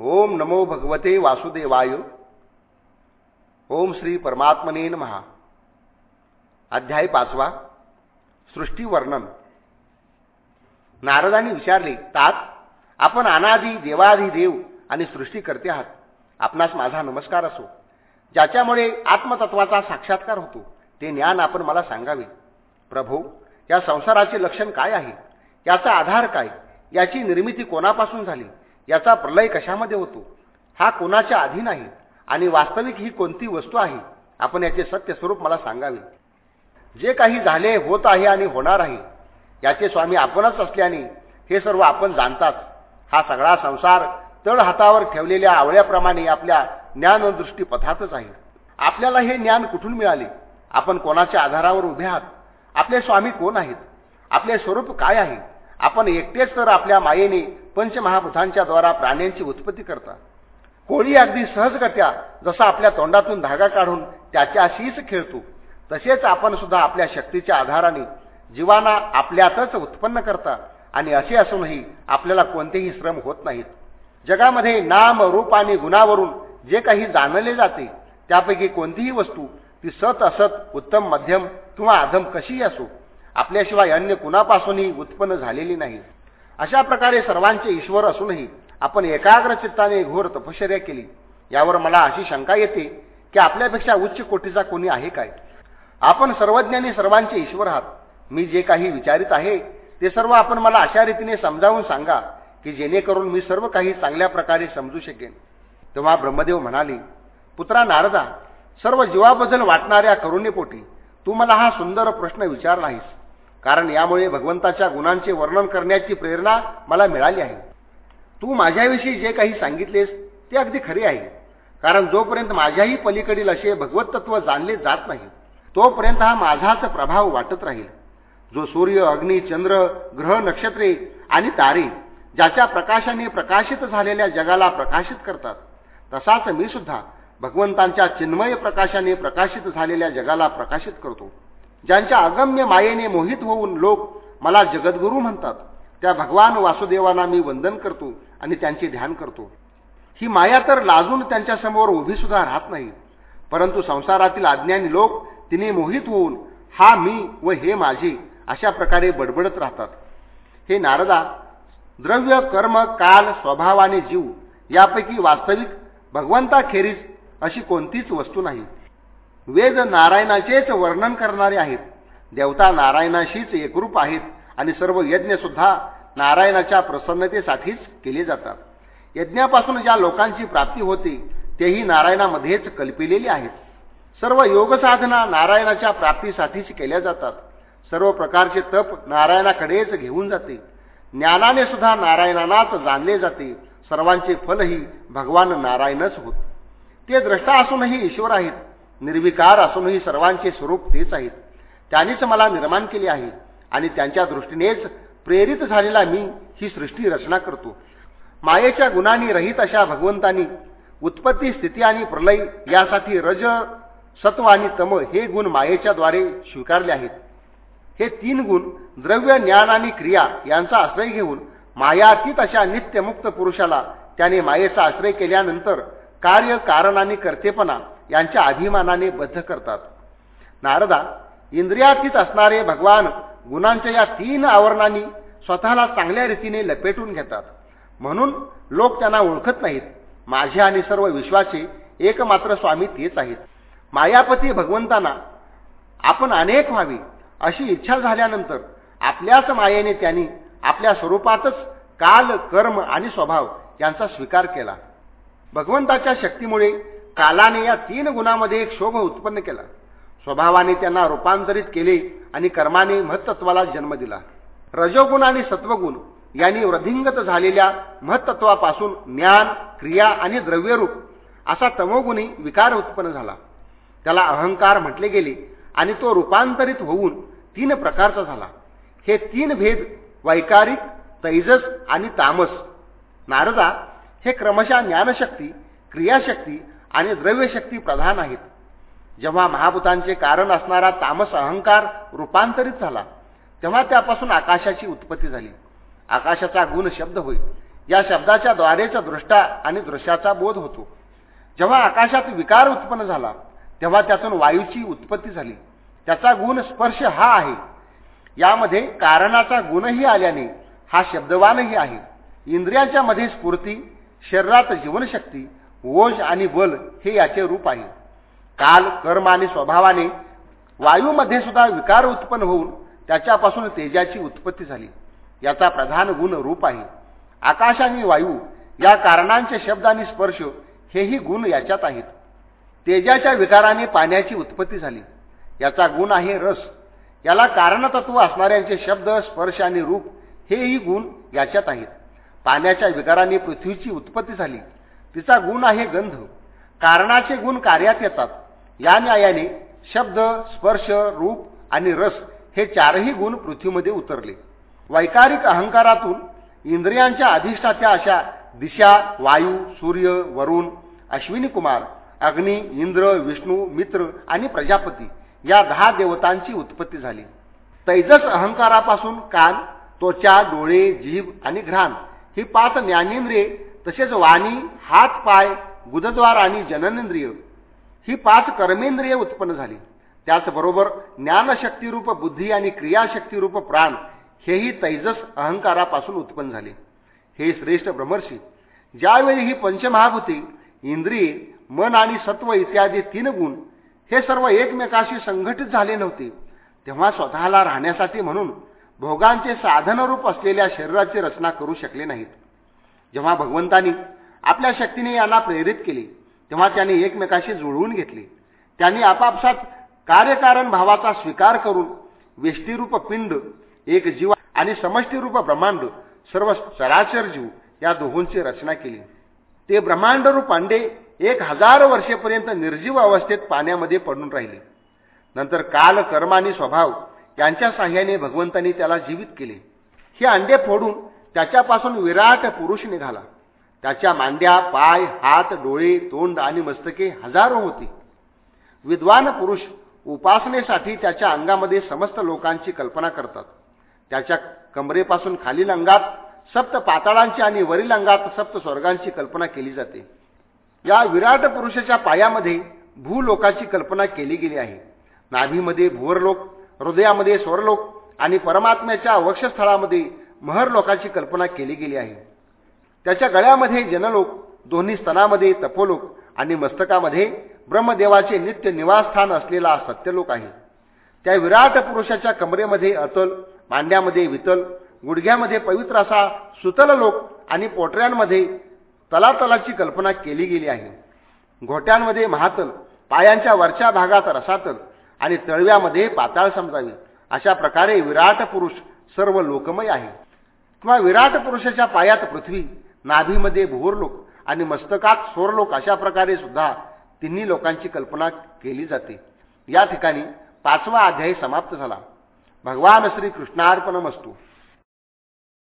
ओम नमो भगवते वासुदेवाय। ओम श्री परमात्मने महा अध्याय पाचवा। सृष्टी वर्णन। नारदांनी विचारले तात आपण अनादी देवादी देव आणि सृष्टी करते आहात. आपणास माझा नमस्कार असो. ज्याच्यामुळे आत्मतत्वाचा साक्षात्कार होतो ते ज्ञान आपण मला सांगावे. प्रभो या संसाराचे लक्षण काय आहे? याचा आधार काय? याची निर्मिती कोणापासून झाली? याचा प्रलय कशामध्ये होतो? हा कोणाच्या आधी नाही आणि वास्तविक ही कोणती वस्तू आहे? आपण याचे सत्य स्वरूप मला सांगावे. जे काही झाले होत आहे आणि होणार आहे याचे स्वामी आपणच असल्याने हे सर्व आपण जाणतात. हा सगळा संसार तळ हातावर ठेवलेल्या आवळ्याप्रमाणे आपल्या ज्ञानदृष्टी पथातच आहे. आपल्याला हे ज्ञान कुठून मिळाले? आपण कोणाच्या आधारावर उभे आहात? आपले स्वामी कोण आहेत? आपले स्वरूप काय आहे? आपण एकटेच तर आपल्या मायेने पंचमहाभूतांच्या द्वारा प्राण्यांची उत्पत्ती करता कोळी अगदी सहजगत्या जसा आपल्या तोंडातून धागा काढून त्याच्याशीच खेळतो तसेच आपण सुद्धा आपल्या शक्तीच्या आधाराने जीवांना आपल्यातच उत्पन्न करता आणि असे असूनही आपल्याला कोणतेही श्रम होत नाहीत. जगामध्ये नाम रूप आणि गुणावरून जे काही जाणले जाते त्यापैकी कोणतीही वस्तू ती सत असत उत्तम मध्यम किंवा अधम कशीही असो आपल्याशिवाय अन्य कुणापासूनही उत्पन्न झालेली नाही. अशा प्रकारे सर्वांचे ईश्वर असूनही आपण एकाग्र चित्ताने घोर तपश्चर्या केली. यावर मला अशी शंका येते की आपल्यापेक्षा उच्च कोटीचा कोणी आहे काय? आपण सर्वज्ञानी सर्वांचे ईश्वर आहात. मी जे काही विचारित आहे ते सर्व आपण मला अशा रीतीने समजावून सांगा की जेणेकरून मी सर्व काही चांगल्या प्रकारे समजू शकेन. तेव्हा ब्रह्मदेव म्हणाले पुत्रा नारदा सर्व जीवाबद्दल वाटणाऱ्या करुणेपोटी तू मला हा सुंदर प्रश्न विचारलाहीस. कारण यामुळे भगवंताच्या गुणांचे वर्णन करण्याची प्रेरणा मला मिळाली आहे. तू माझ्याविषयी जे काही सांगितलेस ते अगदी खरे आहे. कारण जोपर्यंत माझ्याही पलीकडील असे भगवत तत्व जाणले जात नाही तोपर्यंत हा माझाच प्रभाव वाटत राहील. जो सूर्य अग्नी चंद्र ग्रह नक्षत्रे आणि तारे ज्याच्या प्रकाशाने प्रकाशित झालेल्या जगाला प्रकाशित करतात तसाच मी सुद्धा भगवंतांच्या चिन्मय प्रकाशाने प्रकाशित झालेल्या जगाला प्रकाशित करतो. ज्यांच्या अगम्य मायेने मोहित होऊन लोक मला जगद्गुरू म्हणतात. त्या भगवान वासुदेवांना मी वंदन करतो आणि त्यांचे ध्यान करतो. ही माया तर लाजून त्यांच्यासमोर उभीसुद्धा राहत नाही. परंतु संसारातील अज्ञानी लोक तिने मोहित होऊन हा मी व हे माझे अशा प्रकारे बडबडत राहतात. हे नारदा द्रव्य कर्म काल स्वभाव आणि जीव यापैकी वास्तविक भगवंताखेरीज अशी कोणतीच वस्तू नाही. वेद नारायणाचेच वर्णन करणारे आहेत. देवता नारायणाशीच एकरूप आहेत आणि सर्व यज्ञ सुद्धा नारायणाच्या प्रसन्नतेसाठीच केले जातात. यज्ञापासून ज्या लोकांची प्राप्ती होते तेही नारायणामध्येच कल्पिलेले आहेत. सर्व योगसाधना नारायणाच्या प्राप्तीसाठीच केल्या जातात. सर्व प्रकारचे तप नारायणाकडेच घेऊन जाते. ज्ञानाने सुद्धा नारायणानाच जाणले जाते. सर्वांचे फलही भगवान नारायणच होत. ते द्रष्टा असूनही ईश्वर आहेत. निर्विकार असूनही सर्वांचे स्वरूप तेच आहेत. त्यांनीच मला निर्माण केले आहे आणि त्यांच्या दृष्टीनेच प्रेरित झालेला मी ही सृष्टी रचना करतो. मायेच्या गुणांनी रहित अशा भगवंतांनी उत्पत्ती स्थिती आणि प्रलय यासाठी रज सत्व आणि तम हे गुण मायेच्या द्वारे स्वीकारले आहेत. हे तीन गुण द्रव्य ज्ञान आणि क्रिया यांचा आश्रय घेऊन मायातीत अशा नित्यमुक्त पुरुषाला त्याने मायेचा आश्रय केल्यानंतर कार्य कारण आणि कर्तेपणा यांच्या अभिमानाने बद्ध करतात. नारदा इंद्रियातीत असणारे भगवान गुणांच्या या तीन आवरणांनी स्वतःला चांगल्या रीतीने लपेटून घेतात. म्हणून लोक त्यांना ओळखत नाहीत. माझे आणि सर्व विश्वाचे एकमात्र स्वामी तेच आहेत. मायापती भगवंतांना आपण अनेक व्हावे अशी इच्छा झाल्यानंतर आपल्याच मायेने त्यांनी आपल्या स्वरूपातच काल कर्म आणि स्वभाव यांचा स्वीकार केला. भगवंताच्या शक्तीमुळे कालाने या तीन गुणामध्ये एक शोभ उत्पन्न केला. स्वभावाने त्यांना रूपांतरित केले आणि कर्माने महत्त्वाला जन्म दिला. रजोगुण आणि सत्वगुण यांनी वृद्धिंगत झालेल्या महत्त्वापासून ज्ञान क्रिया आणि द्रव्यरूप असा तमोगुणी विकार उत्पन्न झाला. त्याला अहंकार म्हटले गेले आणि तो रूपांतरित होऊन तीन प्रकारचा झाला. हे तीन भेद वैकारिक तैजस आणि तामस. नारदा हे क्रमशः ज्ञानशक्ती क्रियाशक्ती आणि द्रव्यशक्ती प्रधान आहेत. जेव्हा महाभूतांचे कारण असणारा तामस अहंकार रूपांतरित झाला तेव्हा त्यापासून आकाशाची उत्पत्ती झाली. आकाशाचा गुण शब्द होईल या शब्दाच्या द्वारेचा दृष्टा आणि दृश्याचा बोध होतो. जेव्हा आकाशात विकार उत्पन्न झाला तेव्हा त्यातून वायूची उत्पत्ती झाली. त्याचा गुण स्पर्श हा आहे. यामध्ये कारणाचा गुणही आल्याने हा शब्दवानही आहे. इंद्रियांच्या मध्ये स्फूर्ती शरीरात जीवनशक्ती ओझ आणि बल हे याचे रूप आहे. काल कर्म आणि स्वभावाने वायूमध्ये सुद्धा विकार उत्पन्न होऊन त्याच्यापासून तेजाची उत्पत्ती झाली. याचा प्रधान गुण रूप आहे. आकाश आणि वायू या कारणांचे शब्द आणि स्पर्श हेही गुण याच्यात आहेत. तेजाच्या विकाराने पाण्याची उत्पत्ती झाली. याचा गुण आहे रस. याला कारणतत्व असणाऱ्यांचे शब्द स्पर्श आणि रूप हेही गुण याच्यात आहेत. पाण्याच्या विकाराने पृथ्वीची उत्पत्ती झाली. तिचा गुण आहे गंध. कारणाचे गुण कार्यात येतात. या न्यायाने शब्द स्पर्श रूप आणि रस हे चारही गुण पृथ्वीमध्ये उतरले. वैकारिक अहंकारातून इंद्रियांच्या अधिष्ठात्या अशा दिशा वायू सूर्य वरुण अश्विनी कुमार अग्नी इंद्र विष्णू मित्र आणि प्रजापती या दहा देवतांची उत्पत्ती झाली. तैजस अहंकारापासून कान त्वचा डोळे जीभ आणि घ्राण ही पाच ज्ञानेंद्रिये तसेच वाणी हात पाय गुदद्वार आणि जननेंद्रिय ही पाच कर्मेंद्रिय उत्पन्न झाली. त्याचबरोबर ज्ञानशक्तीरूप बुद्धी आणि क्रियाशक्तीरूप प्राण हेही तैजस अहंकारापासून उत्पन्न झाले. हे श्रेष्ठ ब्रह्मर्षी ज्यावेळी ही पंचमहाभूती इंद्रिये मन आणि सत्व इत्यादी तीन गुण हे सर्व एकमेकाशी संघटित झाले नव्हते तेव्हा स्वतःला राहण्यासाठी म्हणून भोगांचे साधनरूप असलेल्या शरीराची रचना करू शकले नाहीत. जेव्हा भगवंतांनी आपल्या शक्तीने यांना प्रेरित केले तेव्हा त्यांनी एकमेकाशी जुळवून घेतले. त्यांनी आपापसात कार्यकारण भावाचा स्वीकार करून वेष्टीरूप पिंड एक जीव आणि समष्टीरूप ब्रह्मांड सर्व चराचर जीव या दोहोंची रचना केली. ते ब्रह्मांडरूप अंडे एक हजार वर्षेपर्यंत निर्जीव अवस्थेत पाण्यामध्ये पडून राहिले. नंतर काल कर्म आणि स्वभाव यांच्या साह्याने भगवंतांनी त्याला जीवित केले. हे अंडे फोडून त्याच्यापासून विराट पुरुष निघाला. त्याच्या मांड्या पाय हात डोळे तोंड आणि मस्तके हजारो होती. विद्वान पुरुष उपासनेसाठी त्याच्या अंगामध्ये समस्त लोकांची कल्पना करतात. त्याच्या कमरेपासून खालील अंगात सप्त पाताळांची आणि वरील अंगात सप्त स्वर्गांची कल्पना केली जाते. या विराट पुरुषाच्या पायामध्ये भूलोकाची कल्पना केली गेली आहे. नाभीमध्ये भुवरलोक हृदयामध्ये स्वरलोक आणि परमात्म्याच्या वक्षस्थळामध्ये महरलोकाची कल्पना केली गेली आहे. त्याच्या गळ्यामध्ये जनलोक दोन्ही स्तनामध्ये तपोलोक आणि मस्तकामध्ये ब्रह्मदेवाचे नित्य निवासस्थान असलेला सत्यलोक आहे. त्या विराट पुरुषाच्या कमरेमध्ये अतल मांड्यामध्ये वितल गुडघ्यामध्ये पवित्र असा सुतल लोक आणि पोटऱ्यांमध्ये तलातलाची कल्पना केली गेली आहे. घोट्यांमध्ये महातल पायांच्या वरच्या भागात रसातल आणि तळव्यामध्ये पाताळ समजावी अशा प्रकारे विराट पुरुष सर्व लोकमय आहे. किंवा विराट पुरुषाच्या पायात पृथ्वी नाभीमध्ये भूरलोक आणि मस्तकात सोरलोक अशा प्रकारे सुद्धा तिन्ही लोकांची कल्पना केली जाते. या ठिकाणी पाचवा अध्याय समाप्त झाला. भगवान श्री कृष्णार्पण मस्तू